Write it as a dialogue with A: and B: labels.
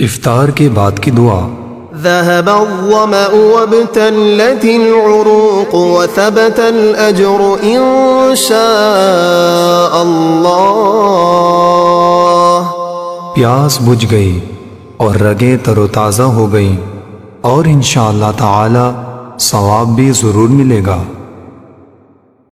A: افطار کے بعد کی دعا۔
B: ذهب الظمأ وابتلت العروق وثبت الأجر إن شاء الله.
A: پیاس بجھ گئی اور رگیں تر و تازہ ہو گئیں اور انشاءاللہ تعالی ثواب بھی ضرور ملے گا۔